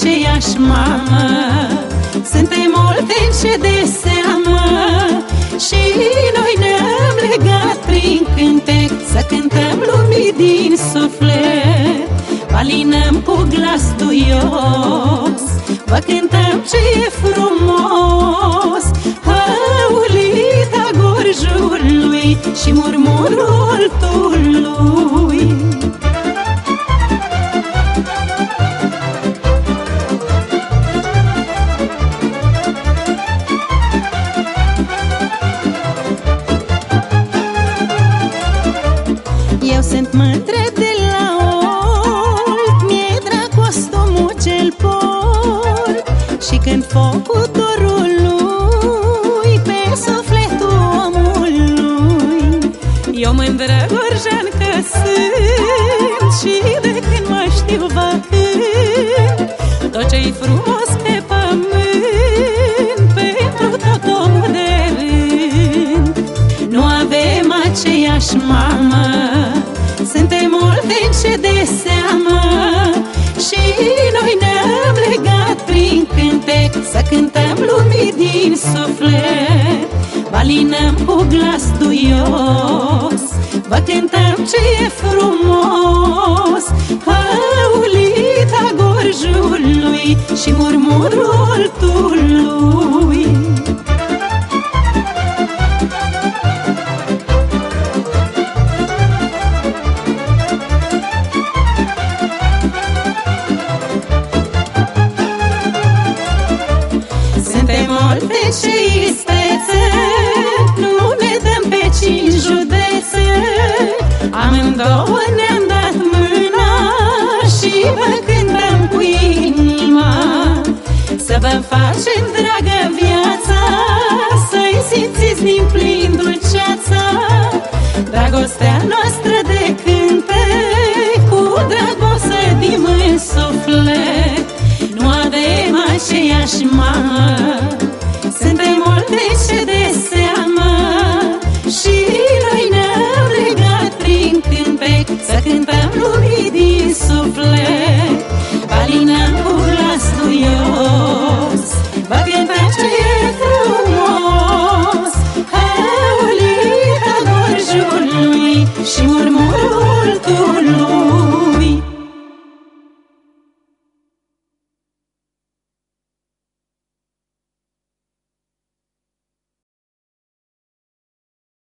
aceeași mamă Suntem multe și de seamă. Și noi ne-am legat prin cântec Să cântăm lumii din suflet. Palinăm cu glas duios Vă cântăm ce e frumos. Hăulita gorjului și murmurul tulului Eu sunt mândră de la olt Mi-e drag costumul cel port Și când focul dorului Pe sufletul omului Eu mândră gorjan că sunt Și de când mă știu vă cânt Tot ce-i frumos pe pământ Pentru tot omul de rând. Nu avem aceeași mamă Suntem ce de seamă. Și noi ne-am legat prin cântec Să cântăm lumii din suflet. Balinăm cu glas duios Vă cântăm ce cântăm cu inima. Să vă facem dragă viața Să-i simțiți din plin dulceața. Dragostea și move.